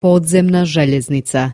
Podzemna željeznica.